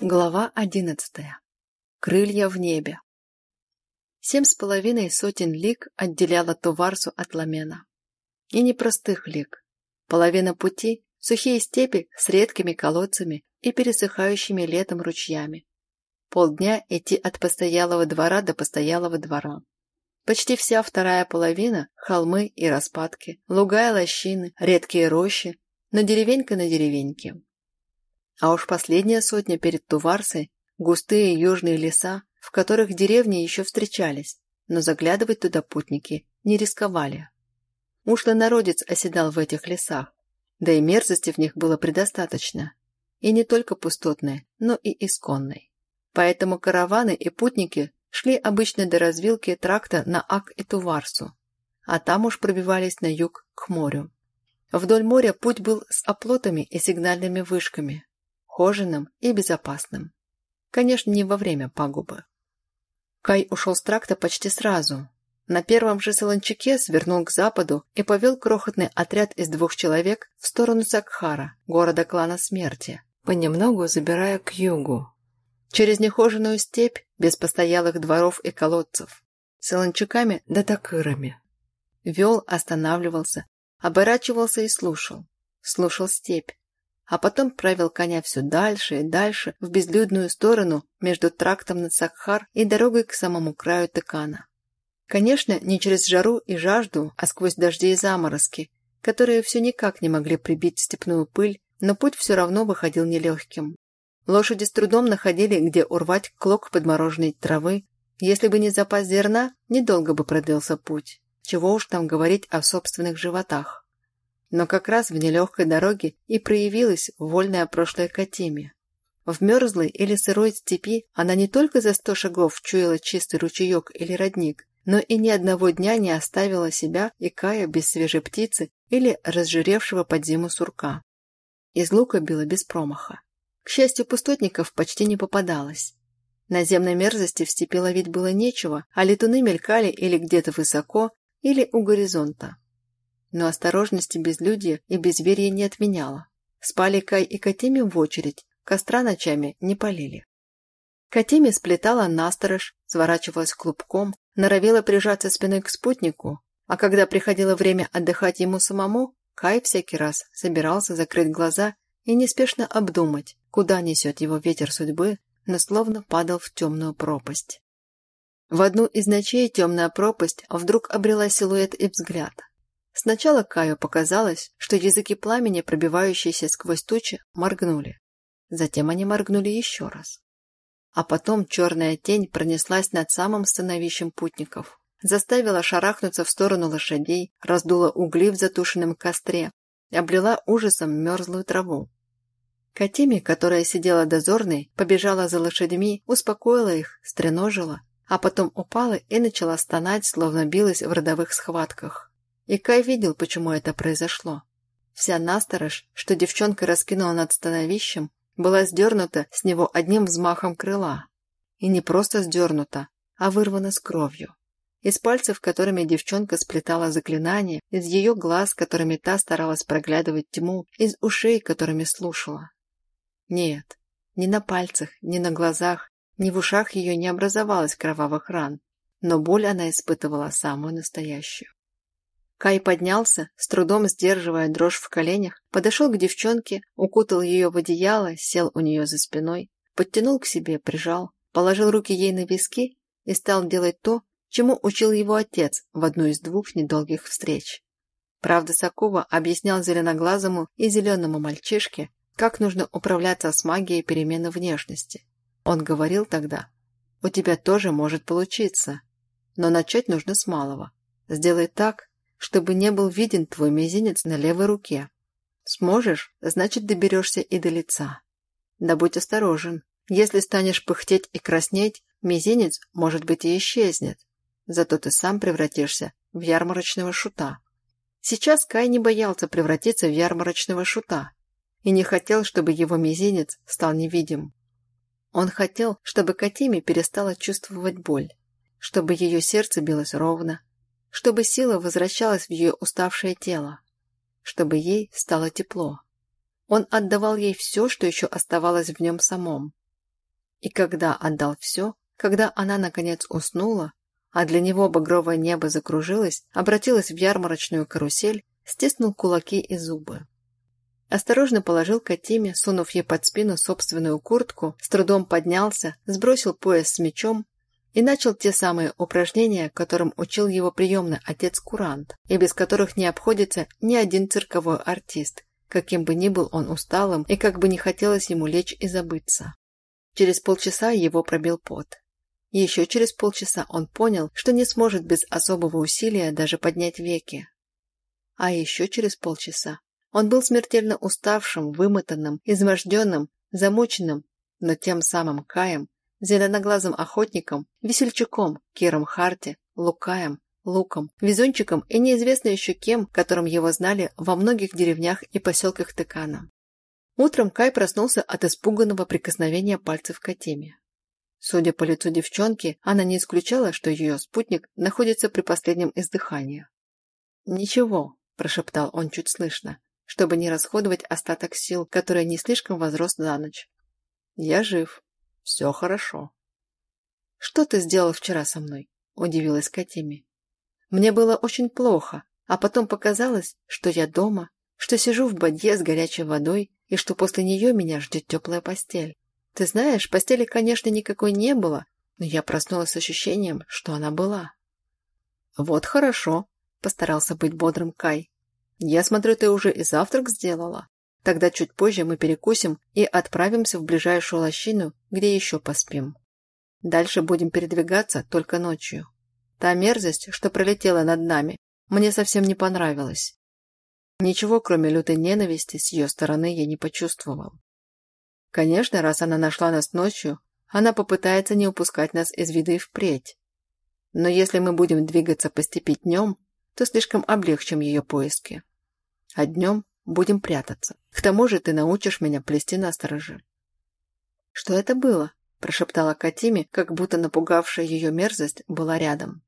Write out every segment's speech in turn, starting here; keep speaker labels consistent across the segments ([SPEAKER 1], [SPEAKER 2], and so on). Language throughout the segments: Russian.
[SPEAKER 1] Глава одиннадцатая. Крылья в небе. Семь с половиной сотен лиг отделяло Туварсу от Ламена. И непростых лиг. Половина пути – сухие степи с редкими колодцами и пересыхающими летом ручьями. Полдня идти от постоялого двора до постоялого двора. Почти вся вторая половина – холмы и распадки, луга и лощины, редкие рощи, но деревенька на деревеньке. А уж последняя сотня перед Туварсой – густые южные леса, в которых деревни еще встречались, но заглядывать туда путники не рисковали. Ушлый народец оседал в этих лесах, да и мерзости в них было предостаточно. И не только пустотной, но и исконной. Поэтому караваны и путники шли обычно до развилки тракта на Ак и Туварсу, а там уж пробивались на юг к морю. Вдоль моря путь был с оплотами и сигнальными вышками, ухоженным и безопасным. Конечно, не во время пагубы. Кай ушел с тракта почти сразу. На первом же солончаке свернул к западу и повел крохотный отряд из двух человек в сторону Сакхара, города клана смерти, понемногу забирая к югу. Через нехоженную степь, без постоялых дворов и колодцев, солончаками да такырами. Вел, останавливался, оборачивался и слушал. Слушал степь, а потом правил коня все дальше и дальше в безлюдную сторону между трактом на Сакхар и дорогой к самому краю Тыкана. Конечно, не через жару и жажду, а сквозь дожди и заморозки, которые все никак не могли прибить степную пыль, но путь все равно выходил нелегким. Лошади с трудом находили, где урвать клок подмороженной травы. Если бы не запас зерна, недолго бы продлился путь. Чего уж там говорить о собственных животах. Но как раз в нелегкой дороге и проявилась вольная прошлая Катиме. В мерзлой или сырой степи она не только за сто шагов чуяла чистый ручеек или родник, но и ни одного дня не оставила себя и Кая без свежей птицы или разжиревшего под зиму сурка. Из лука била без промаха. К счастью, пустотников почти не попадалось. Наземной мерзости в степи ловить было нечего, а летуны мелькали или где-то высоко, или у горизонта. Но осторожности безлюдья и безверия не отменяла. Спали Кай и Катиме в очередь, костра ночами не полили. Катиме сплетала насторож, сворачивалась клубком, норовила прижаться спиной к спутнику, а когда приходило время отдыхать ему самому, Кай всякий раз собирался закрыть глаза и неспешно обдумать, куда несет его ветер судьбы, но словно падал в темную пропасть. В одну из ночей темная пропасть вдруг обрела силуэт и взгляд. Сначала Каю показалось, что языки пламени, пробивающиеся сквозь тучи, моргнули. Затем они моргнули еще раз. А потом черная тень пронеслась над самым становищем путников, заставила шарахнуться в сторону лошадей, раздула угли в затушенном костре облила ужасом мерзлую траву. Катиме, которая сидела дозорной, побежала за лошадьми, успокоила их, стреножила, а потом упала и начала стонать, словно билась в родовых схватках. И Кай видел, почему это произошло. Вся насторож, что девчонка раскинула над становищем, была сдернута с него одним взмахом крыла. И не просто сдернута, а вырвана с кровью. Из пальцев, которыми девчонка сплетала заклинания, из ее глаз, которыми та старалась проглядывать тьму, из ушей, которыми слушала. Нет, ни на пальцах, ни на глазах, ни в ушах ее не образовалось кровавых ран, но боль она испытывала самую настоящую. Кай поднялся, с трудом сдерживая дрожь в коленях, подошел к девчонке, укутал ее в одеяло, сел у нее за спиной, подтянул к себе, прижал, положил руки ей на виски и стал делать то, чему учил его отец в одну из двух недолгих встреч. Правда, Сакова объяснял зеленоглазому и зеленому мальчишке, как нужно управляться с магией перемены внешности. Он говорил тогда, «У тебя тоже может получиться, но начать нужно с малого. Сделай так, чтобы не был виден твой мизинец на левой руке. Сможешь, значит доберешься и до лица. Да будь осторожен. Если станешь пыхтеть и краснеть, мизинец, может быть, и исчезнет. Зато ты сам превратишься в ярмарочного шута. Сейчас Кай не боялся превратиться в ярмарочного шута и не хотел, чтобы его мизинец стал невидим. Он хотел, чтобы Катиме перестала чувствовать боль, чтобы ее сердце билось ровно, чтобы сила возвращалась в ее уставшее тело, чтобы ей стало тепло. Он отдавал ей все, что еще оставалось в нем самом. И когда отдал все, когда она, наконец, уснула, а для него багровое небо закружилось, обратилось в ярмарочную карусель, стиснул кулаки и зубы. Осторожно положил Катиме, сунув ей под спину собственную куртку, с трудом поднялся, сбросил пояс с мечом и начал те самые упражнения, которым учил его приемный отец Курант, и без которых не обходится ни один цирковой артист, каким бы ни был он усталым и как бы не хотелось ему лечь и забыться. Через полчаса его пробил пот. Еще через полчаса он понял, что не сможет без особого усилия даже поднять веки. А еще через полчаса он был смертельно уставшим, вымотанным, изможденным, замученным, но тем самым Каем, зеленоглазым охотником, весельчаком, Киром Харти, Лукаем, Луком, Везунчиком и неизвестно еще кем, которым его знали во многих деревнях и поселках Тыкана. Утром Кай проснулся от испуганного прикосновения пальцев к Атеме. Судя по лицу девчонки, она не исключала, что ее спутник находится при последнем издыхании. «Ничего», – прошептал он чуть слышно, чтобы не расходовать остаток сил, который не слишком возрос за ночь. «Я жив. Все хорошо». «Что ты сделал вчера со мной?» – удивилась Катеми. «Мне было очень плохо, а потом показалось, что я дома, что сижу в бадье с горячей водой и что после нее меня ждет теплая постель. Ты знаешь, постели, конечно, никакой не было, но я проснулась с ощущением, что она была. «Вот хорошо», — постарался быть бодрым Кай. «Я смотрю, ты уже и завтрак сделала. Тогда чуть позже мы перекусим и отправимся в ближайшую лощину, где еще поспим. Дальше будем передвигаться только ночью. Та мерзость, что пролетела над нами, мне совсем не понравилась. Ничего, кроме лютой ненависти, с ее стороны я не почувствовал. Конечно, раз она нашла нас ночью, она попытается не упускать нас из виду и впредь. Но если мы будем двигаться по степи днем, то слишком облегчим ее поиски. А днем будем прятаться. К тому же ты научишь меня плести на стороже. «Что это было?» – прошептала Катиме, как будто напугавшая ее мерзость была рядом.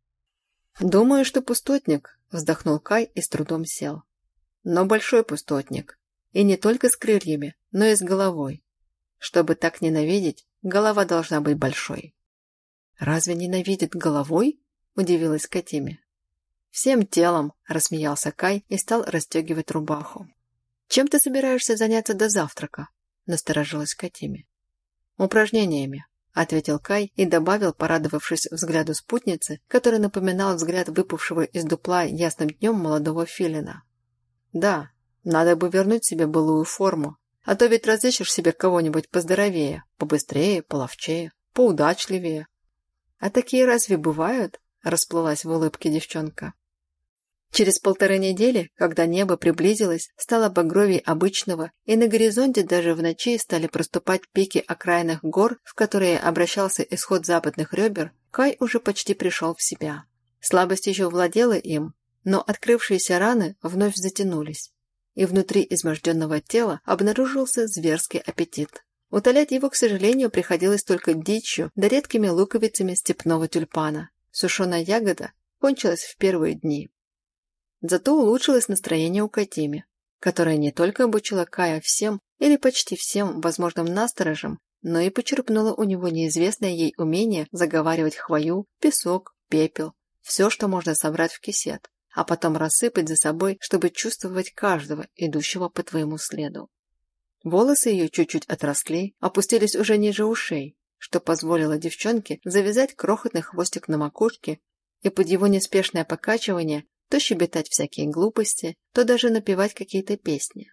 [SPEAKER 1] «Думаю, что пустотник», – вздохнул Кай и с трудом сел но большой пустотник. И не только с крыльями, но и с головой. Чтобы так ненавидеть, голова должна быть большой. «Разве ненавидит головой?» – удивилась Катиме. «Всем телом», – рассмеялся Кай и стал расстегивать рубаху. «Чем ты собираешься заняться до завтрака?» – насторожилась Катиме. «Упражнениями», – ответил Кай и добавил, порадовавшись взгляду спутницы, который напоминал взгляд выпавшего из дупла ясным днем молодого филина. Да, надо бы вернуть себе былую форму, а то ведь разыщешь себе кого-нибудь поздоровее, побыстрее, половчее, поудачливее. А такие разве бывают? Расплылась в улыбке девчонка. Через полторы недели, когда небо приблизилось, стало багровее обычного, и на горизонте даже в ночи стали проступать пики окраинных гор, в которые обращался исход западных ребер, Кай уже почти пришел в себя. Слабость еще владела им, но открывшиеся раны вновь затянулись, и внутри изможденного тела обнаружился зверский аппетит. Утолять его, к сожалению, приходилось только дичью да редкими луковицами степного тюльпана. Сушеная ягода кончилась в первые дни. Зато улучшилось настроение у Катими, которая не только обучила Кая всем или почти всем возможным насторожам, но и почерпнула у него неизвестное ей умение заговаривать хвою, песок, пепел, все, что можно собрать в кисет, а потом рассыпать за собой, чтобы чувствовать каждого, идущего по твоему следу. Волосы ее чуть-чуть отросли, опустились уже ниже ушей, что позволило девчонке завязать крохотный хвостик на макушке и под его неспешное покачивание то щебетать всякие глупости, то даже напевать какие-то песни.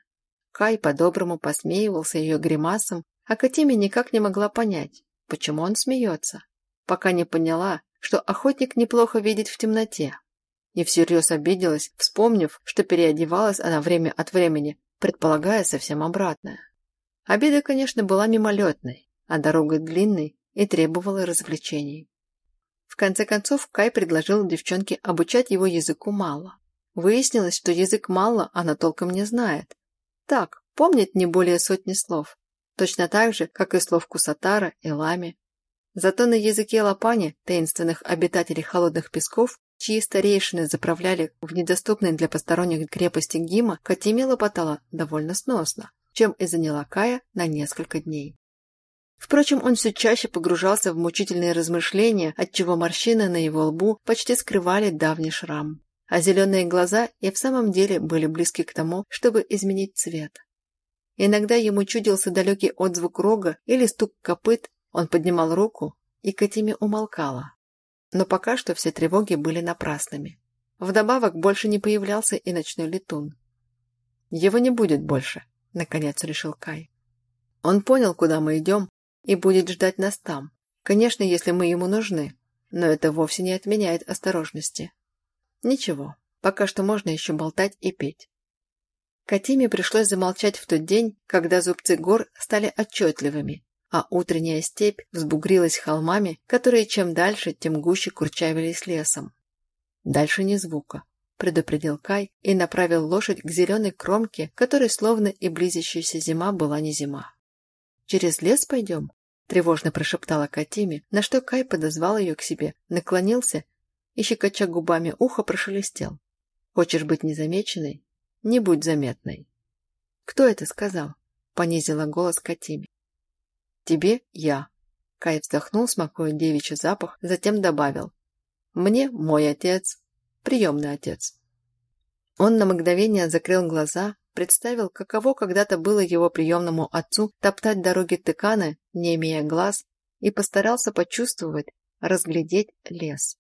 [SPEAKER 1] Кай по-доброму посмеивался ее гримасом, а Катиме никак не могла понять, почему он смеется, пока не поняла, что охотник неплохо видит в темноте, и всерьез обиделась, вспомнив, что переодевалась она время от времени, предполагая совсем обратное. Обида, конечно, была мимолетной, а дорога длинной и требовала развлечений. В конце концов, Кай предложил девчонке обучать его языку мало. Выяснилось, что язык мало она толком не знает. Так, помнит не более сотни слов. Точно так же, как и слов Кусатара и Лами. Зато на языке Лапани, таинственных обитателей холодных песков, чьи старейшины заправляли в недоступной для посторонних крепости Гима, Катиме лопотала довольно сносно, чем и заняла Кая на несколько дней. Впрочем, он все чаще погружался в мучительные размышления, отчего морщины на его лбу почти скрывали давний шрам. А зеленые глаза и в самом деле были близки к тому, чтобы изменить цвет. Иногда ему чудился далекий отзвук рога или стук копыт, он поднимал руку, и Катиме умолкала. Но пока что все тревоги были напрасными. Вдобавок больше не появлялся и ночной летун. «Его не будет больше», — наконец решил Кай. «Он понял, куда мы идем, и будет ждать нас там. Конечно, если мы ему нужны, но это вовсе не отменяет осторожности. Ничего, пока что можно еще болтать и петь. Катиме пришлось замолчать в тот день, когда зубцы гор стали отчетливыми, а утренняя степь взбугрилась холмами, которые чем дальше, тем гуще курчавились лесом. «Дальше ни звука», — предупредил Кай и направил лошадь к зеленой кромке, которой словно и близящаяся зима была не зима. «Через лес пойдем?» Тревожно прошептала Катиме, на что Кай подозвал ее к себе, наклонился и, щекоча губами ухо, прошелестел. «Хочешь быть незамеченной? Не будь заметной». «Кто это сказал?» — понизила голос Катиме. «Тебе я». Кай вздохнул, смакуя девичий запах, затем добавил. «Мне мой отец, приемный отец». Он на мгновение закрыл глаза, представил, каково когда-то было его приемному отцу топтать дороги тыканы, не имея глаз, и постарался почувствовать, разглядеть лес.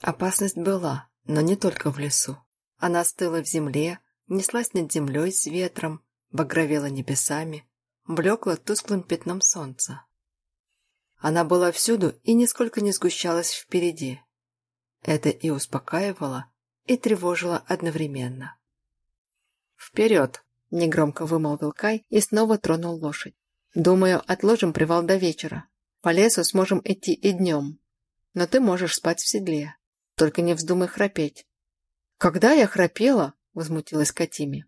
[SPEAKER 1] Опасность была, но не только в лесу. Она стыла в земле, неслась над землей с ветром, багровела небесами, блекла тусклым пятном солнца. Она была всюду и нисколько не сгущалась впереди. Это и успокаивало, и тревожило одновременно. «Вперед!» – негромко вымолвил Кай и снова тронул лошадь. «Думаю, отложим привал до вечера. По лесу сможем идти и днем. Но ты можешь спать в седле. Только не вздумай храпеть». «Когда я храпела?» – возмутилась Катиме.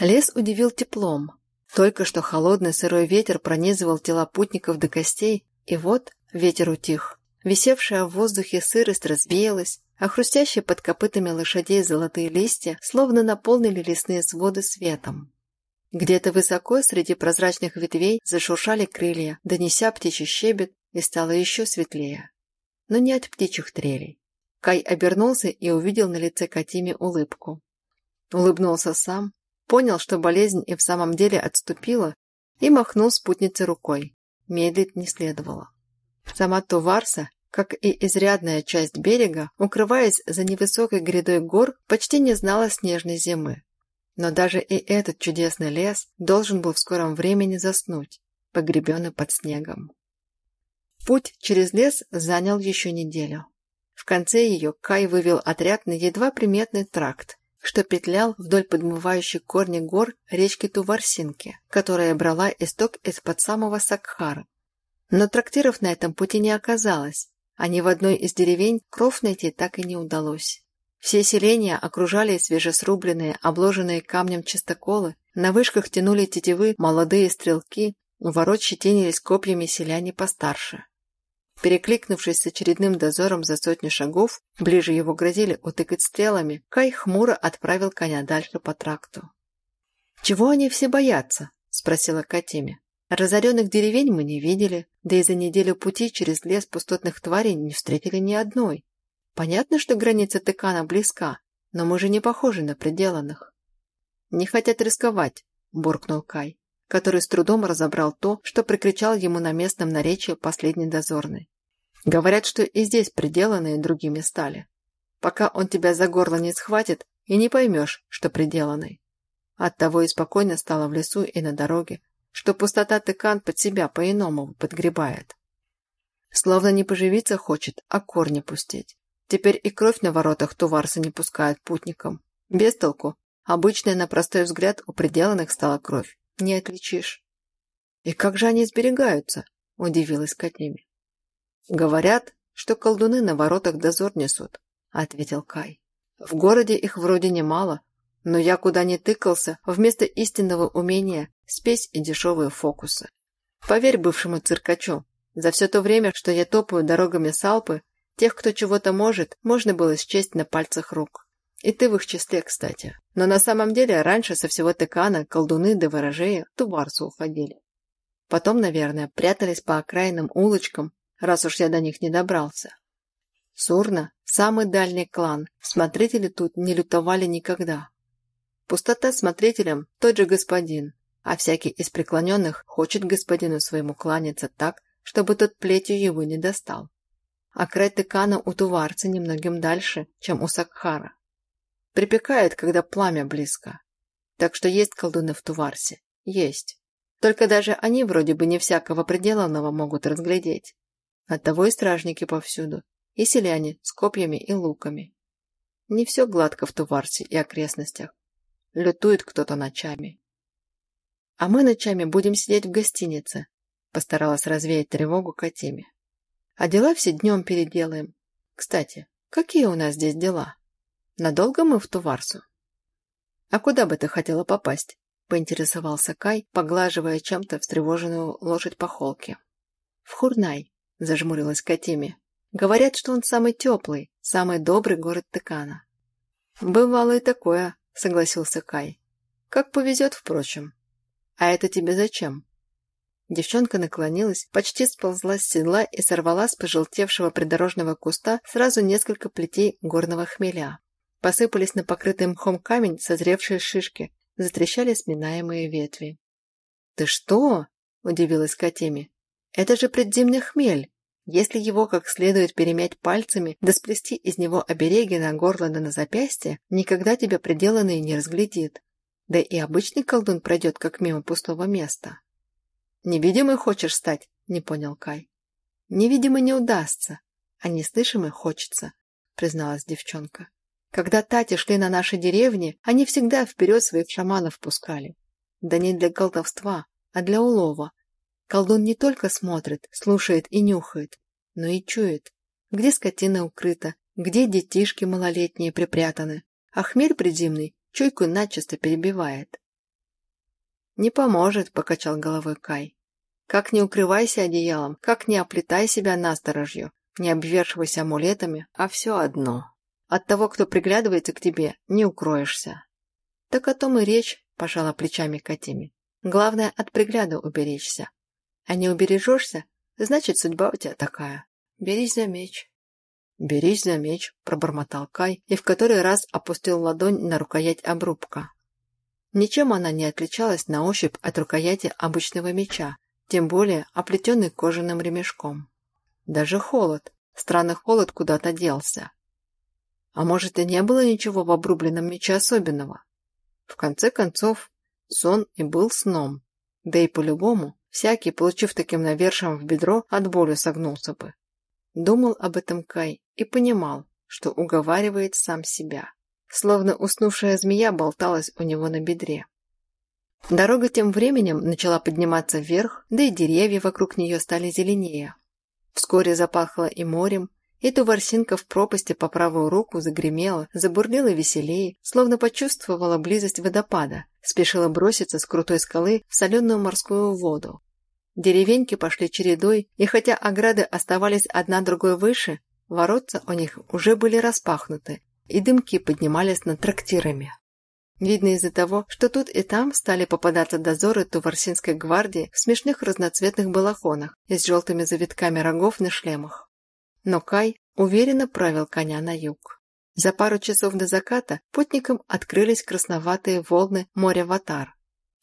[SPEAKER 1] Лес удивил теплом. Только что холодный сырой ветер пронизывал тела путников до костей, и вот ветер утих. Висевшая в воздухе сырость развеялась, а хрустящие под копытами лошадей золотые листья словно наполнили лесные своды светом. Где-то высоко среди прозрачных ветвей зашуршали крылья, донеся птичий щебет, и стало еще светлее. Но не от птичьих трелей. Кай обернулся и увидел на лице Катиме улыбку. Улыбнулся сам, понял, что болезнь и в самом деле отступила, и махнул спутнице рукой. Медлить не следовало. Сама Туварса как и изрядная часть берега, укрываясь за невысокой грядой гор, почти не знала снежной зимы. Но даже и этот чудесный лес должен был в скором времени заснуть, погребенный под снегом. Путь через лес занял еще неделю. В конце ее Кай вывел отряд на едва приметный тракт, что петлял вдоль подмывающей корни гор речки Туварсинки, которая брала исток из-под самого Сакхара. Но трактиров на этом пути не оказалось, а ни в одной из деревень кров найти так и не удалось. Все селения окружали свежесрубленные, обложенные камнем чистоколы, на вышках тянули тетивы молодые стрелки, у ворот щетинились копьями селяне постарше. Перекликнувшись с очередным дозором за сотню шагов, ближе его грозили утыкать стрелами, Кай хмуро отправил коня дальше по тракту. «Чего они все боятся?» – спросила Катиме. Разоренных деревень мы не видели, да и за неделю пути через лес пустотных тварей не встретили ни одной. Понятно, что граница Тыкана близка, но мы же не похожи на пределанных. «Не хотят рисковать», – буркнул Кай, который с трудом разобрал то, что прикричал ему на местном наречии последний дозорный. «Говорят, что и здесь пределанные другими стали. Пока он тебя за горло не схватит, и не поймешь, что пределанный. Оттого и спокойно стало в лесу и на дороге, что пустота тыкан под себя по-иному подгребает. Словно не поживиться хочет, а корни пустить. Теперь и кровь на воротах Туварса не пускает путникам. Без толку. Обычная на простой взгляд у пределанных стала кровь. Не отличишь. «И как же они сберегаются?» – удивилась Катними. «Говорят, что колдуны на воротах дозор несут», – ответил Кай. «В городе их вроде немало, но я куда ни тыкался, вместо истинного умения – спесь и дешевые фокусы. Поверь бывшему циркачу, за все то время, что я топаю дорогами Салпы, тех, кто чего-то может, можно было счесть на пальцах рук. И ты в их числе, кстати. Но на самом деле раньше со всего Текана колдуны до ворожея Туварсу уходили. Потом, наверное, прятались по окраинным улочкам, раз уж я до них не добрался. Сурна – самый дальний клан, смотрители тут не лютовали никогда. Пустота смотрителям – тот же господин, а всякий из преклоненных хочет господину своему кланяться так, чтобы тот плетью его не достал. А край тыкана у туварца немногим дальше, чем у Сакхара. Припекает, когда пламя близко. Так что есть колдуны в Туварсе. Есть. Только даже они вроде бы не всякого пределанного могут разглядеть. Оттого и стражники повсюду, и селяне с копьями и луками. Не все гладко в Туварсе и окрестностях. Лютует кто-то ночами. А мы ночами будем сидеть в гостинице, постаралась развеять тревогу Катиме. А дела все днем переделаем. Кстати, какие у нас здесь дела? Надолго мы в Туварсу? А куда бы ты хотела попасть? Поинтересовался Кай, поглаживая чем-то встревоженную лошадь по холке. В Хурнай, зажмурилась Катиме. Говорят, что он самый теплый, самый добрый город Тыкана. Бывало и такое, согласился Кай. Как повезет, впрочем. А это тебе зачем? Девчонка наклонилась, почти сползла с седла и сорвала с пожелтевшего придорожного куста сразу несколько плетей горного хмеля. Посыпались на покрытый мхом камень созревшие шишки, затрещали сминаемые ветви. «Ты что?» – удивилась Катеми. «Это же предзимный хмель. Если его как следует перемять пальцами, да сплести из него обереги на горло да на запястье, никогда тебя приделанный не разглядит. Да и обычный колдун пройдет как мимо пустого места». «Невидимый хочешь стать?» – не понял Кай. «Невидимый не удастся, а неслышимый хочется», – призналась девчонка. Когда тати шли на наши деревни, они всегда вперед своих шаманов пускали. Да не для колдовства, а для улова. Колдун не только смотрит, слушает и нюхает, но и чует, где скотина укрыта, где детишки малолетние припрятаны, а хмель приземный чуйку начисто перебивает. «Не поможет», — покачал головой Кай. «Как не укрывайся одеялом, как не оплетай себя насторожью, не обвешивайся амулетами, а все одно». От того, кто приглядывается к тебе, не укроешься. Так о том и речь, пожала плечами Катими. Главное, от пригляда уберечься. А не убережешься, значит, судьба у тебя такая. Берись за меч. «Берись за меч», — пробормотал Кай и в который раз опустил ладонь на рукоять обрубка. Ничем она не отличалась на ощупь от рукояти обычного меча, тем более оплетенный кожаным ремешком. Даже холод, странный холод куда-то делся. А может, и не было ничего в обрубленном мече особенного? В конце концов, сон и был сном. Да и по-любому, всякий, получив таким навершием в бедро, от боли согнулся бы. Думал об этом Кай и понимал, что уговаривает сам себя. Словно уснувшая змея болталась у него на бедре. Дорога тем временем начала подниматься вверх, да и деревья вокруг нее стали зеленее. Вскоре запахло и морем, и Туварсинка в пропасти по правую руку загремела, забурлила веселее, словно почувствовала близость водопада, спешила броситься с крутой скалы в соленую морскую воду. Деревеньки пошли чередой, и хотя ограды оставались одна другой выше, воротца у них уже были распахнуты, и дымки поднимались над трактирами. Видно из-за того, что тут и там стали попадаться дозоры Туварсинской гвардии в смешных разноцветных балахонах и с желтыми завитками рогов на шлемах. Но Кай уверенно правил коня на юг. За пару часов до заката путникам открылись красноватые волны моря Ватар,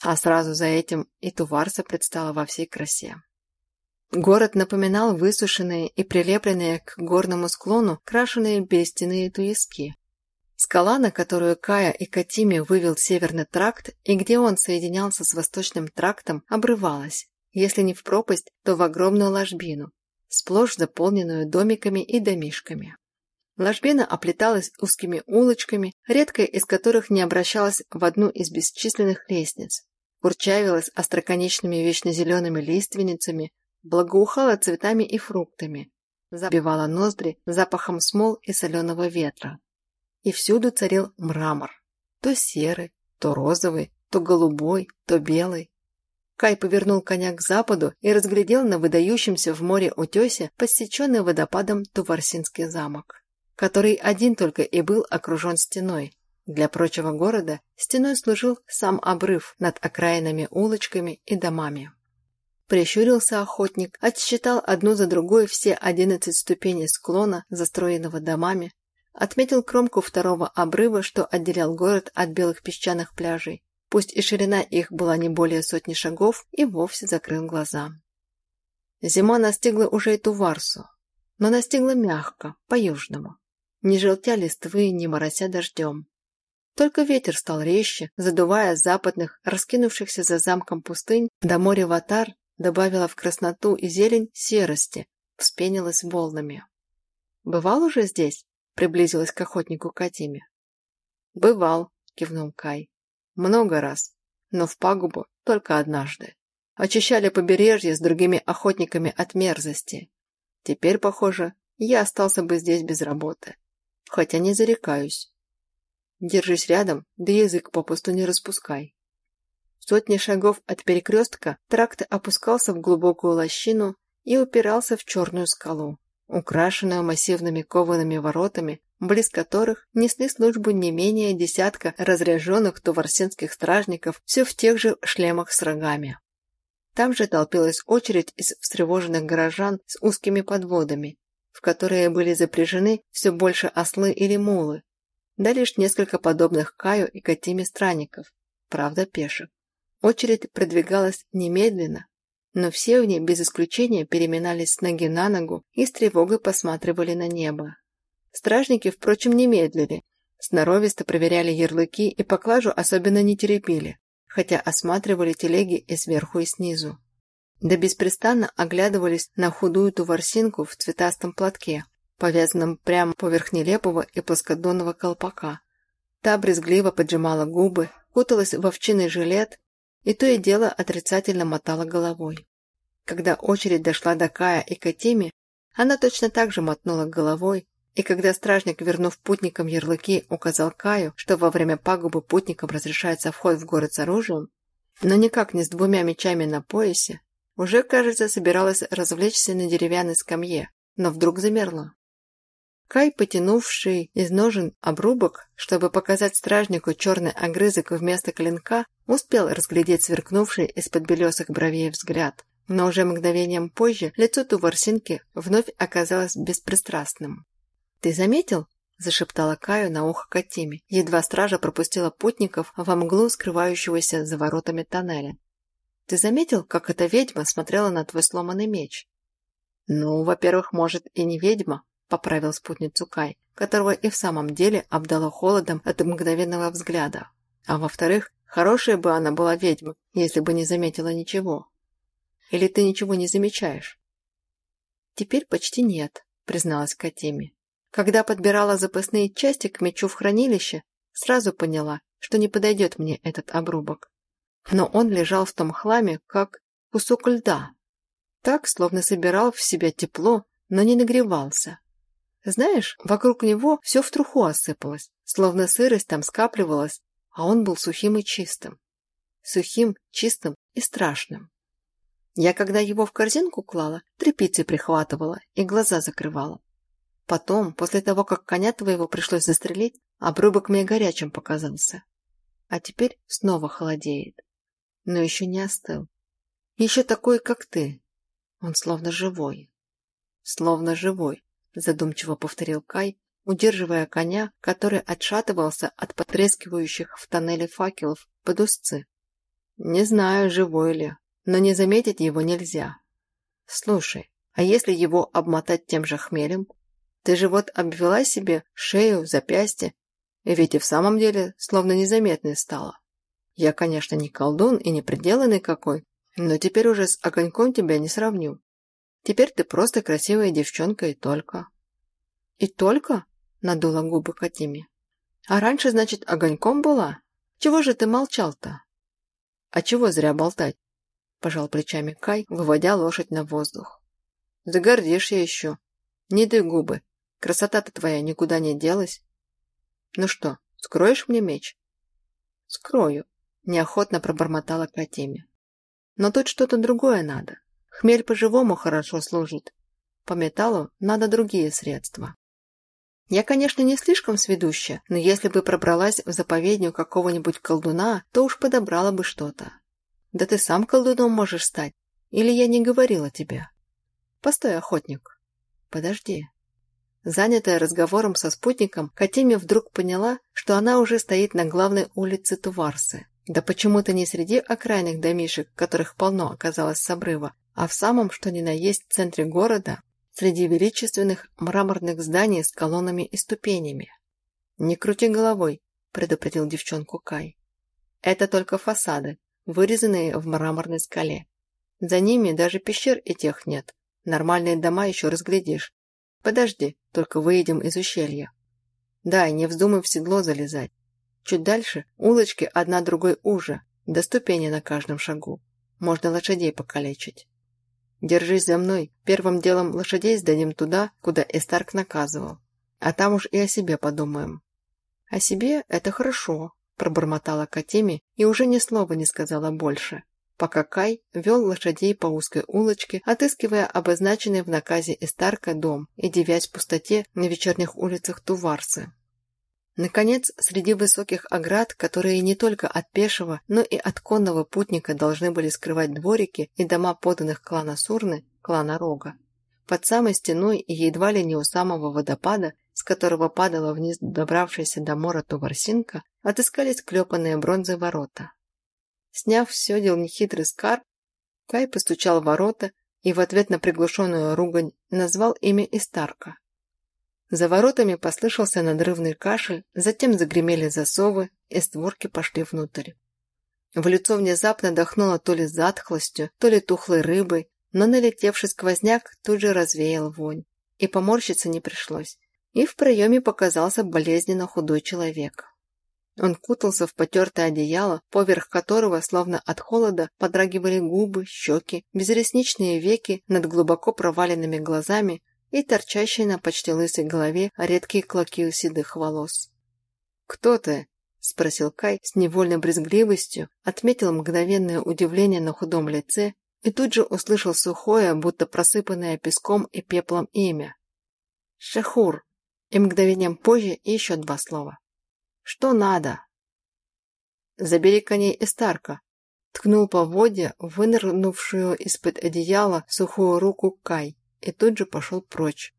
[SPEAKER 1] а сразу за этим и Туварса предстала во всей красе. Город напоминал высушенные и прилепленные к горному склону крашеные берестяные туиски. Скала, на которую Кая и Катиме вывел северный тракт и где он соединялся с восточным трактом, обрывалась, если не в пропасть, то в огромную ложбину, сплошь заполненную домиками и домишками. Ложбина оплеталась узкими улочками, редкая из которых не обращалась в одну из бесчисленных лестниц, курчавилась остроконечными вечно зелеными лиственницами, благоухала цветами и фруктами, забивала ноздри запахом смол и соленого ветра. И всюду царил мрамор, то серый, то розовый, то голубой, то белый, Кай повернул коня к западу и разглядел на выдающемся в море утесе подсеченный водопадом Туварсинский замок, который один только и был окружен стеной. Для прочего города стеной служил сам обрыв над окраинными улочками и домами. Прищурился охотник, отсчитал одну за другой все одиннадцать ступеней склона, застроенного домами, отметил кромку второго обрыва, что отделял город от белых песчаных пляжей. Пусть и ширина их была не более сотни шагов, и вовсе закрыл глаза. Зима настигла уже эту варсу, но настигла мягко, по-южному, не желтя листвы, не морося дождем. Только ветер стал резче, задувая западных, раскинувшихся за замком пустынь, до моря ватар добавила в красноту и зелень серости, вспенилась волнами. «Бывал уже здесь?» — приблизилась к охотнику Катиме. «Бывал», — кивнул Кай. «Много раз, но в пагубу только однажды. Очищали побережье с другими охотниками от мерзости. Теперь, похоже, я остался бы здесь без работы. Хотя не зарекаюсь. Держись рядом, да язык попусту не распускай. Сотни шагов от перекрестка тракт опускался в глубокую лощину и упирался в черную скалу, украшенную массивными коваными воротами, близ которых несли службу не менее десятка разряженных туварсинских стражников все в тех же шлемах с рогами. Там же толпилась очередь из встревоженных горожан с узкими подводами, в которые были запряжены все больше ослы или мулы, да лишь несколько подобных Каю и Катиме странников, правда пеших. Очередь продвигалась немедленно, но все в ней без исключения переминались с ноги на ногу и с тревогой посматривали на небо. Стражники, впрочем, не медлили, сноровисто проверяли ярлыки и поклажу особенно не теребили, хотя осматривали телеги и сверху, и снизу. Да беспрестанно оглядывались на худую ту ворсинку в цветастом платке, повязанном прямо поверх нелепого и плоскодонного колпака. Та брезгливо поджимала губы, куталась в овчинный жилет и то и дело отрицательно мотала головой. Когда очередь дошла до Кая и Катими, она точно так же мотнула головой, и когда стражник, вернув путникам ярлыки, указал Каю, что во время пагубы путникам разрешается вход в город с оружием, но никак не с двумя мечами на поясе, уже, кажется, собиралась развлечься на деревянной скамье, но вдруг замерла. Кай, потянувший из ножен обрубок, чтобы показать стражнику черный огрызок вместо клинка, успел разглядеть сверкнувший из-под белесых бровей взгляд. Но уже мгновением позже лицо Туварсинки вновь оказалось беспристрастным. «Ты заметил?» – зашептала Каю на ухо Катиме. Едва стража пропустила путников во мглу, скрывающегося за воротами тоннеля. «Ты заметил, как эта ведьма смотрела на твой сломанный меч?» «Ну, во-первых, может, и не ведьма», – поправил спутницу Кай, которого и в самом деле обдало холодом от мгновенного взгляда. А во-вторых, хорошая бы она была ведьма, если бы не заметила ничего. Или ты ничего не замечаешь? Теперь почти нет, призналась Катеми. Когда подбирала запасные части к мечу в хранилище, сразу поняла, что не подойдет мне этот обрубок. Но он лежал в том хламе, как кусок льда. Так, словно собирал в себя тепло, но не нагревался. Знаешь, вокруг него все в труху осыпалось, словно сырость там скапливалась, а он был сухим и чистым. Сухим, чистым и страшным. Я, когда его в корзинку клала, тряпицей прихватывала и глаза закрывала. Потом, после того, как коня твоего пришлось застрелить, обрубок мне горячим показался. А теперь снова холодеет. Но еще не остыл. Еще такой, как ты. Он словно живой. Словно живой задумчиво повторил Кай, удерживая коня, который отшатывался от потрескивающих в тоннеле факелов под узцы. «Не знаю, живой ли, но не заметить его нельзя. Слушай, а если его обмотать тем же хмелем? Ты же вот обвела себе шею, запястье, и ведь и в самом деле словно незаметной стала. Я, конечно, не колдун и не приделанный какой, но теперь уже с огоньком тебя не сравню. Теперь ты просто красивая девчонка и только». «И только?» – надула губы Катиме. «А раньше, значит, огоньком была? Чего же ты молчал-то?» «А чего зря болтать?» – пожал плечами Кай, выводя лошадь на воздух. «Загордишься еще. Не дай губы. Красота-то твоя никуда не делась. Ну что, скроешь мне меч?» «Скрою», – неохотно пробормотала Катиме. «Но тут что-то другое надо. Хмель по-живому хорошо служит. По металлу надо другие средства. Я, конечно, не слишком сведуща, но если бы пробралась в заповедню какого-нибудь колдуна, то уж подобрала бы что-то. Да ты сам колдуном можешь стать, Или я не говорила тебе? Постой, охотник. Подожди. Занятая разговором со спутником, Катиме вдруг поняла, что она уже стоит на главной улице Туварсы. Да почему-то не среди окраинных домишек, которых полно оказалось с обрыва, а в самом, что ни на есть, центре города, среди величественных мраморных зданий с колоннами и ступенями. «Не крути головой», – предупредил девчонку Кай. «Это только фасады, вырезанные в мраморной скале. За ними даже пещер и тех нет. Нормальные дома еще разглядишь. Подожди, только выйдем из ущелья. Да, и не вздумай в седло залезать. Чуть дальше улочки одна другой уже, до ступени на каждом шагу. Можно лошадей покалечить. Держись за мной, первым делом лошадей сдадим туда, куда Эстарк наказывал. А там уж и о себе подумаем. О себе это хорошо, пробормотала Катеми и уже ни слова не сказала больше, пока Кай вел лошадей по узкой улочке, отыскивая обозначенный в наказе Эстарка дом и девясь в пустоте на вечерних улицах Туварсы. Наконец, среди высоких оград, которые не только от пешего, но и от конного путника должны были скрывать дворики и дома поданных клана Сурны, клана Рога, под самой стеной и едва ли не у самого водопада, с которого падала вниз добравшаяся до мора Туварсинка, отыскались клепанные бронзы ворота. Сняв все дел нехитрый скарб, Кай постучал в ворота и в ответ на приглушенную ругань назвал имя Истарка. За воротами послышался надрывный кашель, затем загремели засовы, и створки пошли внутрь. В лицо внезапно дохнуло то ли затхлостью, то ли тухлой рыбой, но налетевший сквозняк тут же развеял вонь, и поморщиться не пришлось. И в проеме показался болезненно худой человек. Он кутался в потертое одеяло, поверх которого, словно от холода, подрагивали губы, щеки, безресничные веки над глубоко проваленными глазами, и торчащие на почти лысой голове редкие клоки седых волос. «Кто ты?» – спросил Кай с невольной брезгливостью, отметил мгновенное удивление на худом лице и тут же услышал сухое, будто просыпанное песком и пеплом имя. «Шехур!» и мгновением позже еще два слова. «Что надо?» «Забери коней Эстарка», ткнул по воде вынырнувшую из-под одеяла сухую руку Кай и тут же пошел прочь.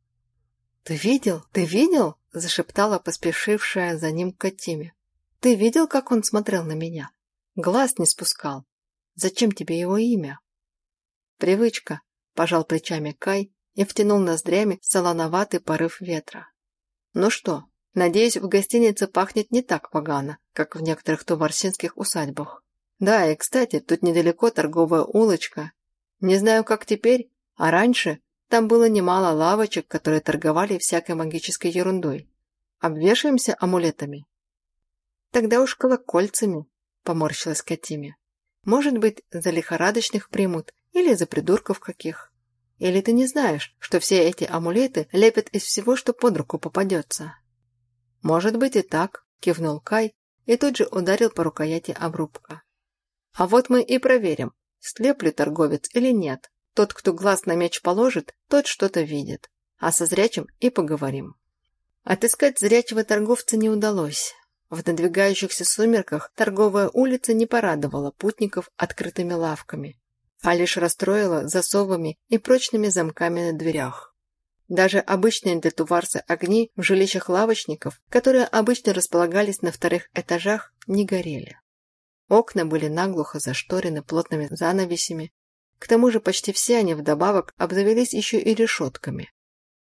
[SPEAKER 1] «Ты видел? Ты видел?» – зашептала поспешившая за ним Катиме. «Ты видел, как он смотрел на меня? Глаз не спускал. Зачем тебе его имя?» «Привычка», – пожал плечами Кай и втянул ноздрями солоноватый порыв ветра. «Ну что, надеюсь, в гостинице пахнет не так погано, как в некоторых туварсинских усадьбах. Да, и, кстати, тут недалеко торговая улочка. Не знаю, как теперь, а раньше там было немало лавочек, которые торговали всякой магической ерундой. Обвешаемся амулетами. Тогда уж колокольцами, поморщилась Катиме. Может быть, за лихорадочных примут или за придурков каких. Или ты не знаешь, что все эти амулеты лепят из всего, что под руку попадется? Может быть и так, кивнул Кай и тут же ударил по рукояти обрубка. А вот мы и проверим, слеп ли торговец или нет. Тот, кто глаз на меч положит, тот что-то видит. А со зрячим и поговорим. Отыскать зрячего торговца не удалось. В надвигающихся сумерках торговая улица не порадовала путников открытыми лавками, а лишь расстроила засовами и прочными замками на дверях. Даже обычные для Туварса огни в жилищах лавочников, которые обычно располагались на вторых этажах, не горели. Окна были наглухо зашторены плотными занавесями, к тому же почти все они вдобавок обзавелись еще и решетками.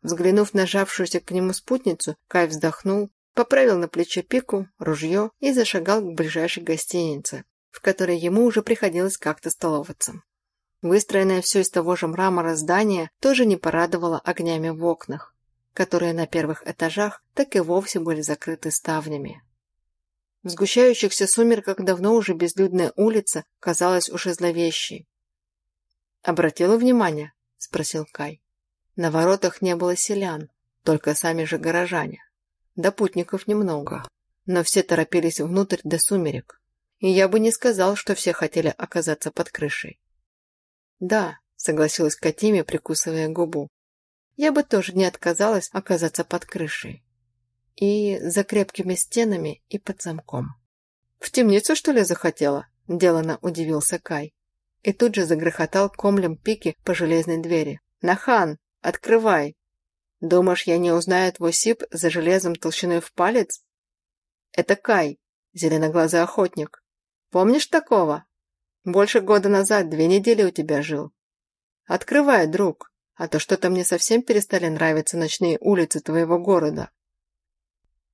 [SPEAKER 1] Взглянув на жавшуюся к нему спутницу, Кай вздохнул, поправил на плече пику, ружье и зашагал к ближайшей гостинице, в которой ему уже приходилось как-то столоваться. Выстроенное все из того же мрамора здание тоже не порадовало огнями в окнах, которые на первых этажах так и вовсе были закрыты ставнями. В сгущающихся сумерках давно уже безлюдная улица казалась уже зловещей, «Обратила внимание?» – спросил Кай. На воротах не было селян, только сами же горожане. Да путников немного, но все торопились внутрь до сумерек. И я бы не сказал, что все хотели оказаться под крышей. «Да», – согласилась Катиме, прикусывая губу. «Я бы тоже не отказалась оказаться под крышей. И за крепкими стенами, и под замком». «В темницу, что ли, захотела?» – делано удивился Кай. И тут же загрохотал комлем пики по железной двери. «Нахан, открывай!» «Думаешь, я не узнаю твой сип за железом толщиной в палец?» «Это Кай, зеленоглазый охотник. Помнишь такого? Больше года назад две недели у тебя жил. Открывай, друг, а то что-то мне совсем перестали нравиться ночные улицы твоего города».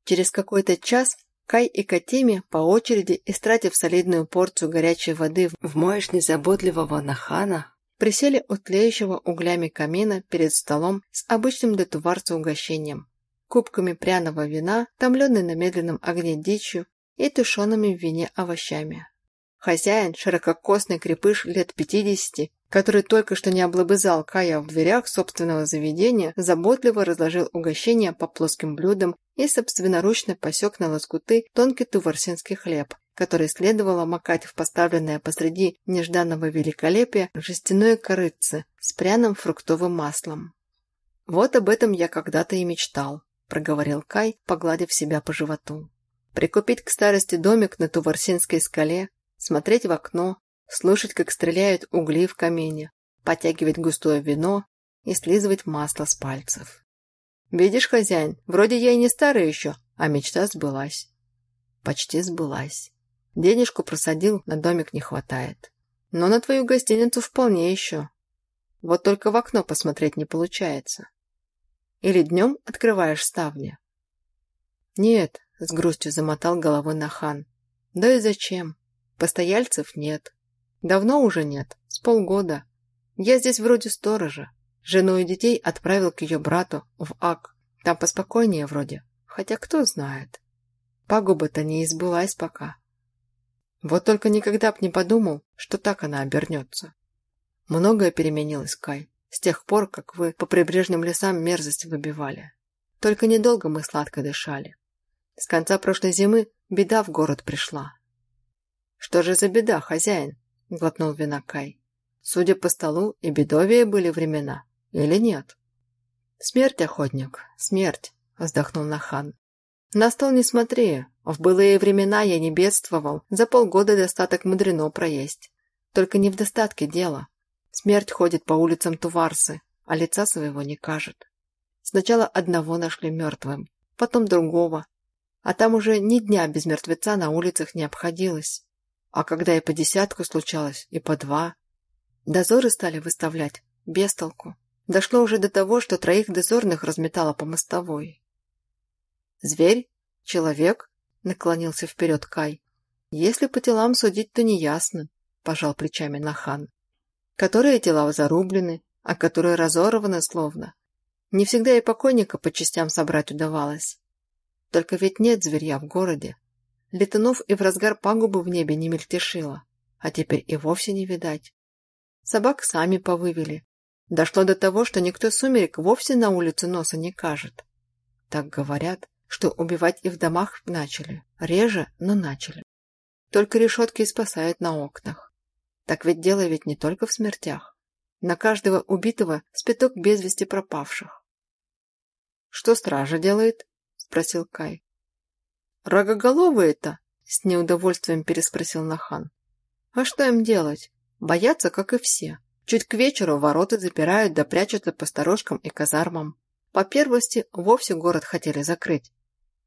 [SPEAKER 1] Через какой-то час Кай и Катиме по очереди, истратив солидную порцию горячей воды в моешь незаботливого Нахана, присели у тлеющего углями камина перед столом с обычным для туварца угощением, кубками пряного вина, томленной на медленном огне дичью и тушеными в вине овощами. Хозяин, ширококосный крепыш лет пятидесяти, который только что не облобызал Кая в дверях собственного заведения, заботливо разложил угощение по плоским блюдам и собственноручно посек на лоскуты тонкий туварсинский хлеб, который следовало макать в поставленное посреди нежданного великолепия жестяное корыце с пряным фруктовым маслом. «Вот об этом я когда-то и мечтал», – проговорил Кай, погладив себя по животу. «Прикупить к старости домик на Туварсинской скале, смотреть в окно, слушать, как стреляют угли в камине, потягивать густое вино и слизывать масло с пальцев. Видишь, хозяин, вроде я и не старый еще, а мечта сбылась. Почти сбылась. Денежку просадил, на домик не хватает. Но на твою гостиницу вполне еще. Вот только в окно посмотреть не получается. Или днем открываешь ставни? Нет, с грустью замотал головой Нахан. Да и зачем? Постояльцев нет. Давно уже нет, с полгода. Я здесь вроде сторожа. Жену и детей отправил к ее брату в Ак. Там поспокойнее вроде. Хотя кто знает. Пагуба-то не избылась пока. Вот только никогда б не подумал, что так она обернется. Многое переменилось, Кай, с тех пор, как вы по прибрежным лесам мерзость выбивали. Только недолго мы сладко дышали. С конца прошлой зимы беда в город пришла. «Что же за беда, хозяин?» — глотнул вина Кай. «Судя по столу, и бедовее были времена. Или нет? Смерть, охотник, смерть, вздохнул Нахан. На стол не смотри. В былые времена я не бедствовал. За полгода достаток мудрено проесть. Только не в достатке дело. Смерть ходит по улицам Туварсы, а лица своего не кажет. Сначала одного нашли мертвым, потом другого. А там уже ни дня без мертвеца на улицах не обходилось. А когда и по десятку случалось, и по два. Дозоры стали выставлять, без толку. Дошло уже до того, что троих дозорных разметало по мостовой. «Зверь? Человек?» — наклонился вперед Кай. «Если по телам судить, то неясно», — пожал плечами Нахан. «Которые тела зарублены, а которые разорваны словно. Не всегда и покойника по частям собрать удавалось. Только ведь нет зверя в городе. Летунов и в разгар пагубы в небе не мельтешило, а теперь и вовсе не видать. Собак сами повывели, Дошло до того, что никто сумерек вовсе на улицу носа не кажет. Так говорят, что убивать и в домах начали. Реже, но начали. Только решетки и спасают на окнах. Так ведь дело ведь не только в смертях. На каждого убитого спиток без вести пропавших. «Что стража делает?» – спросил Кай. «Рогоголовые-то?» – с неудовольствием переспросил Нахан. «А что им делать? Боятся, как и все. Чуть к вечеру ворота запирают да прячутся по сторожкам и казармам. По первости вовсе город хотели закрыть.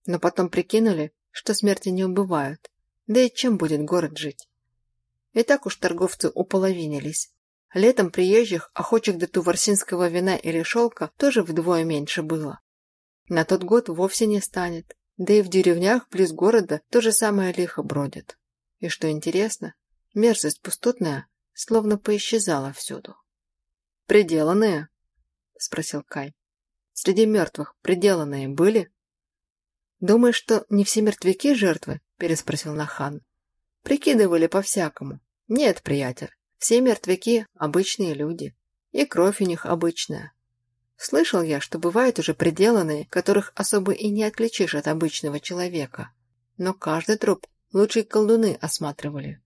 [SPEAKER 1] Но потом прикинули, что смерти не убывают. Да и чем будет город жить? И так уж торговцы уполовинились. Летом приезжих, охочих до туварсинского вина или шелка, тоже вдвое меньше было. На тот год вовсе не станет. Да и в деревнях близ города то же самое лихо бродит. И что интересно, мерзость пустотная словно поисчезала всюду. «Приделанные?» — спросил Кай. «Среди мертвых приделанные были?» «Думаешь, что не все мертвяки жертвы?» — переспросил Нахан. «Прикидывали по-всякому. Нет, приятель, все мертвяки — обычные люди. И кровь у них обычная. Слышал я, что бывают уже приделанные, которых особо и не отличишь от обычного человека. Но каждый труп лучшие колдуны осматривали.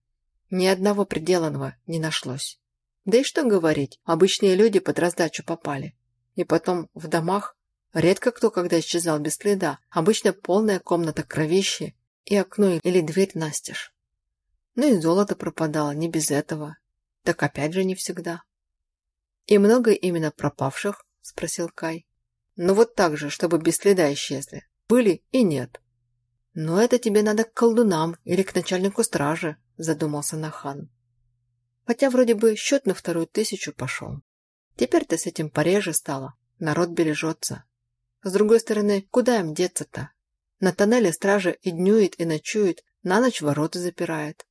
[SPEAKER 1] Ни одного приделанного не нашлось. Да и что говорить, обычные люди под раздачу попали. И потом в домах редко кто когда исчезал без следа, обычно полная комната кровищи и окно или дверь настежь. Ну и золото пропадало, не без этого. Так опять же не всегда. И много именно пропавших? Спросил Кай. Ну вот так же, чтобы без следа исчезли. Были и нет. Но это тебе надо к колдунам или к начальнику стражи, задумался Нахан. Хотя вроде бы счет на вторую тысячу пошел. Теперь ты с этим пореже стало. Народ бережется. С другой стороны, куда им деться-то? На тоннеле стража и днюет, и ночует, на ночь ворота запирает.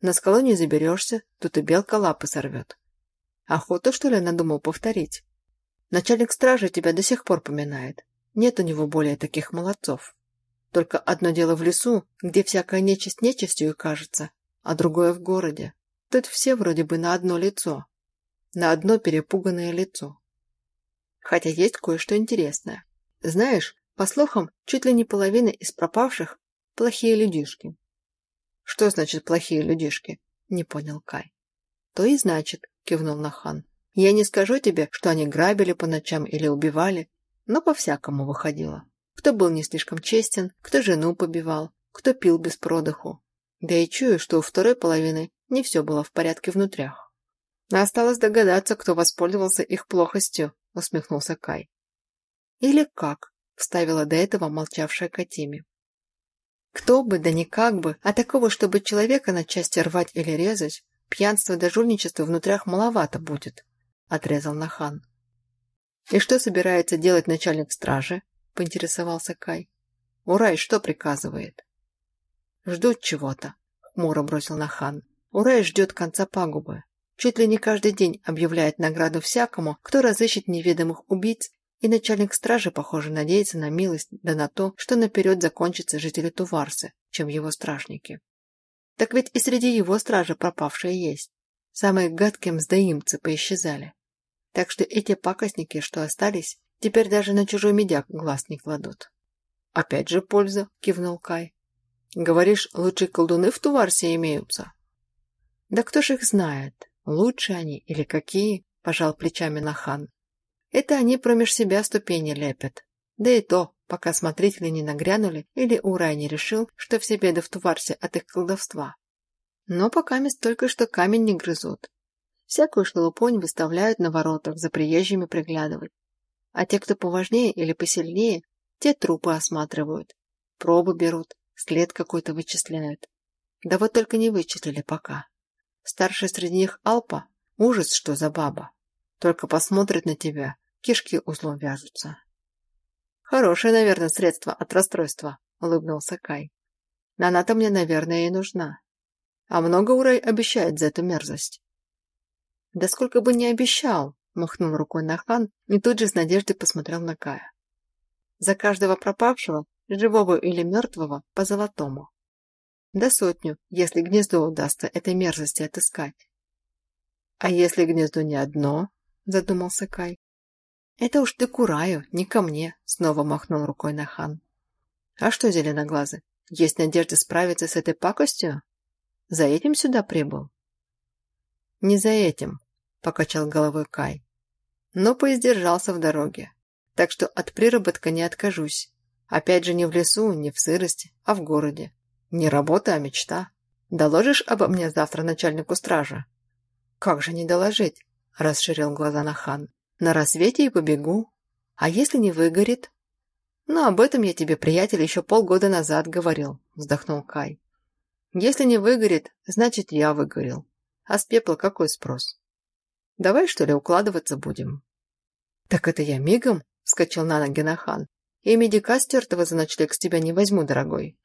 [SPEAKER 1] На скалу не заберешься, тут и белка лапы сорвет. Охоту, что ли, надумал повторить? Начальник стражи тебя до сих пор поминает. Нет у него более таких молодцов. Только одно дело в лесу, где всякая нечисть нечистью и кажется, а другое в городе. Тут все вроде бы на одно лицо. На одно перепуганное лицо. Хотя есть кое-что интересное. Знаешь, по слухам, чуть ли не половина из пропавших – плохие людишки. Что значит плохие людишки? Не понял Кай. То и значит, кивнул Нахан. Я не скажу тебе, что они грабили по ночам или убивали, но по-всякому выходило. Кто был не слишком честен, кто жену побивал, кто пил без продыху. Да и чую, что у второй половины не все было в порядке внутрях. Осталось догадаться, кто воспользовался их плохостью, усмехнулся Кай. Или как? вставила до этого молчавшая Катими. Кто бы, да никак бы, а такого, чтобы человека на части рвать или резать, пьянство да жульничество внутрях маловато будет, отрезал Нахан. И что собирается делать начальник стражи? поинтересовался Кай. Урай что приказывает? Ждут чего-то, хмуро бросил Нахан. Урай ждет конца пагубы. Чуть ли не каждый день объявляет награду всякому, кто разыщет неведомых убийц и начальник стражи, похоже, надеется на милость, да на то, что наперед закончатся жители Туварсы, чем его стражники. Так ведь и среди его стражи пропавшие есть. Самые гадкие мздоимцы поисчезали. Так что эти пакостники, что остались, теперь даже на чужой медяк глаз не кладут. «Опять же польза», — кивнул Кай. «Говоришь, лучшие колдуны в Туварсе имеются?» «Да кто ж их знает, лучше они или какие?» — пожал плечами Нахан. Это они промеж себя ступени лепят. Да и то, пока смотрители не нагрянули или Урай не решил, что все беды в Туварсе от их колдовства. Но пока мест только что камень не грызут. Всякую шелупонь выставляют на воротах, за приезжими приглядывать. А те, кто поважнее или посильнее, те трупы осматривают. Пробы берут, след какой-то вычисляют. Да вот только не вычислили пока. Старший среди них Алпа – ужас, что за баба. Только посмотрит на тебя, кишки узлом вяжутся. Хорошее, наверное, средство от расстройства, улыбнулся Кай. Она-то мне, наверное, и нужна. А много Урай обещает за эту мерзость. Да сколько бы не обещал, махнул рукой на хан и тут же с надеждой посмотрел на Кая. За каждого пропавшего, живого или мертвого, по золотому. Да сотню, если гнездо удастся этой мерзости отыскать. А если гнездо не одно, задумался Кай. «Это уж ты Кураю, не ко мне», — снова махнул рукой на хан. «А что, зеленоглазый, есть надежда справиться с этой пакостью? За этим сюда прибыл?» «Не за этим», — покачал головой Кай. «Но поиздержался в дороге, так что от приработка не откажусь. Опять же не в лесу, не в сырости, а в городе. Не работа, а мечта. Доложишь обо мне завтра начальнику стражи?» «Как же не доложить?» — расширил глаза на хан. На рассвете и побегу. А если не выгорит? Ну, об этом я тебе, приятель, еще полгода назад говорил, вздохнул Кай. Если не выгорит, значит, я выгорел. А с пепла какой спрос? Давай, что ли, укладываться будем? Так это я мигом? Вскочил на ноги Нахан. И медика стертого за ночлег с тебя не возьму, дорогой.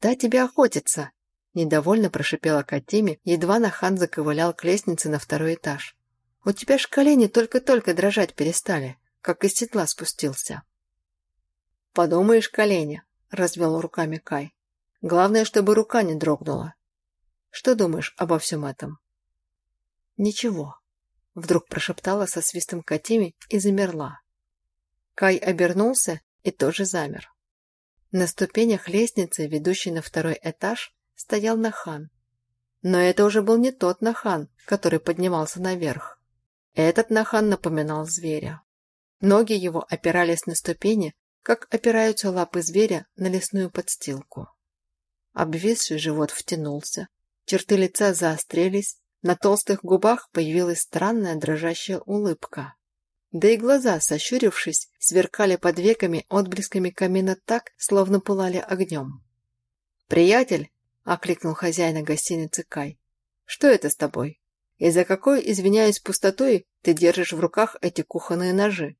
[SPEAKER 1] Да тебе охотиться, Недовольно прошипела Катиме, едва Нахан заковылял к лестнице на второй этаж. У тебя ж колени только-только дрожать перестали, как из седла спустился. Подумаешь, колени, развел руками Кай. Главное, чтобы рука не дрогнула. Что думаешь обо всем этом? Ничего, вдруг прошептала со свистом Катими и замерла. Кай обернулся и тоже замер. На ступенях лестницы, ведущей на второй этаж, стоял Нахан. Но это уже был не тот Нахан, который поднимался наверх. Этот нахан напоминал зверя. Ноги его опирались на ступени, как опираются лапы зверя на лесную подстилку. Обвисший живот втянулся, черты лица заострились, На толстых губах появилась странная дрожащая улыбка. Да и глаза, сощурившись, сверкали под веками отблесками камина так, словно пылали огнем. «Приятель!» — окликнул хозяина гостиницы Кай. «Что это с тобой? И за какой, извиняюсь, пустотой ты держишь в руках эти кухонные ножи?»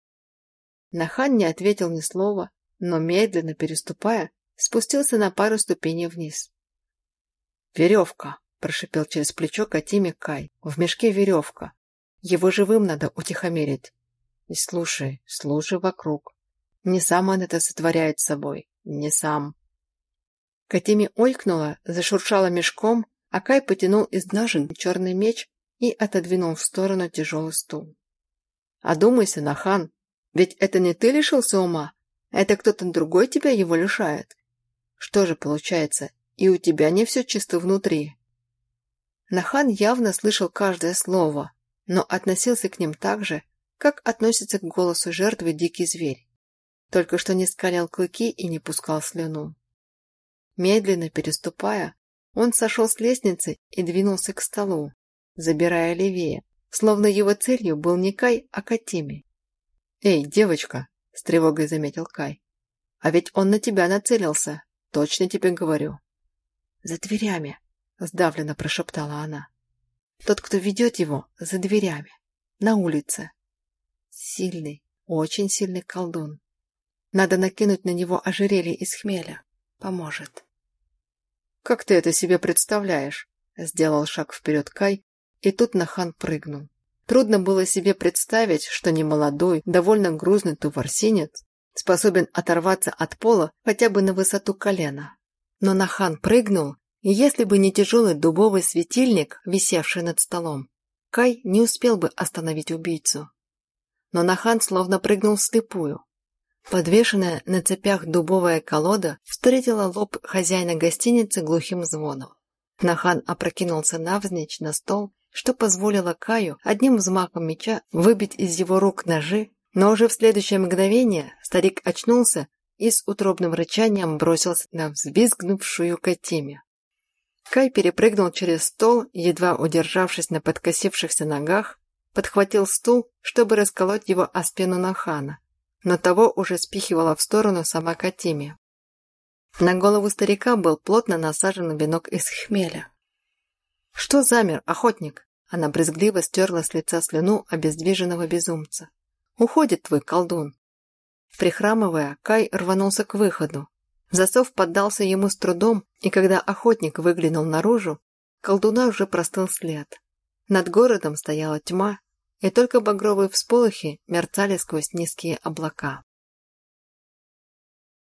[SPEAKER 1] Нахан не ответил ни слова, но, медленно переступая, спустился на пару ступеней вниз. «Веревка!» – прошипел через плечо Катиме Кай. «В мешке веревка. Его живым надо утихомирить. И слушай, слушай вокруг. Не сам он это сотворяет с собой. Не сам». Катиме ойкнула, зашуршала мешком, а Кай потянул из ножен черный меч и отодвинул в сторону тяжелый стул. «Одумайся, Нахан, ведь это не ты лишился ума, это кто-то другой тебя его лишает. Что же получается, и у тебя не все чисто внутри?» Нахан явно слышал каждое слово, но относился к ним так же, как относится к голосу жертвы дикий зверь. Только что не скалял клыки и не пускал слюну. Медленно переступая, он сошел с лестницы и двинулся к столу, забирая левее, словно его целью был не Кай, а Катими. «Эй, девочка!» – с тревогой заметил Кай. «А ведь он на тебя нацелился, точно тебе говорю». «За дверями!» – сдавленно прошептала она. «Тот, кто ведет его, за дверями, на улице. Сильный, очень сильный колдун. Надо накинуть на него ожерелье из хмеля. Поможет». «Как ты это себе представляешь?» – сделал шаг вперед Кай, и тут Нахан прыгнул. Трудно было себе представить, что немолодой, довольно грузный туварсинец способен оторваться от пола хотя бы на высоту колена. Но Нахан прыгнул, и если бы не тяжелый дубовый светильник, висевший над столом, Кай не успел бы остановить убийцу. Но Нахан словно прыгнул вслепую. Подвешенная на цепях дубовая колода встретила лоб хозяина гостиницы глухим звоном. Нахан опрокинулся навзничь на стол что позволило Каю одним взмахом меча выбить из его рук ножи, но уже в следующее мгновение старик очнулся и с утробным рычанием бросился на взвизгнувшую Катиме. Кай перепрыгнул через стол, едва удержавшись на подкосившихся ногах, подхватил стул, чтобы расколоть его о спину Нахана, но того уже спихивала в сторону сама Катиме. На голову старика был плотно насажен венок из хмеля. «Что замер, охотник?» Она брезгливо стерла с лица слюну обездвиженного безумца. «Уходит твой колдун!» Прихрамывая, Кай рванулся к выходу. Засов поддался ему с трудом, и когда охотник выглянул наружу, колдуна уже простыл след. Над городом стояла тьма, и только багровые всполохи мерцали сквозь низкие облака.